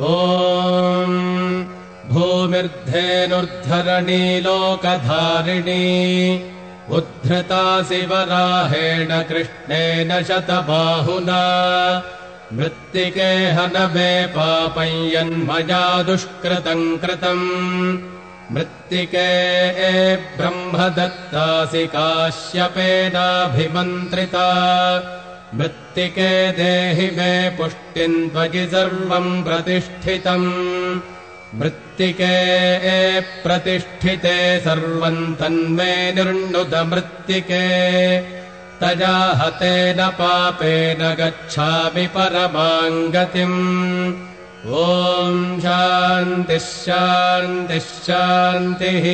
ॐ भूमिर्धेनुर्धरणी लोकधारिणी उद्धृता शिवराहेण कृष्णेन शतबाहुना मृत्तिके हनमे पापयन्मया दुष्कृतम् कृतम् मृत्तिके ब्रह्मदत्तासि काश्यपेनाभिमन्त्रिता मृत्तिके देहि मे पुष्टिम् त्वयि सर्वम् प्रतिष्ठितम्। मृत्तिके प्रतिष्ठिते सर्वम् तन्मे निर्णुत मृत्तिके। तया हतेन पापेन गच्छामि परमाम् गतिम् शान्तिः शान्तिः शान्तिः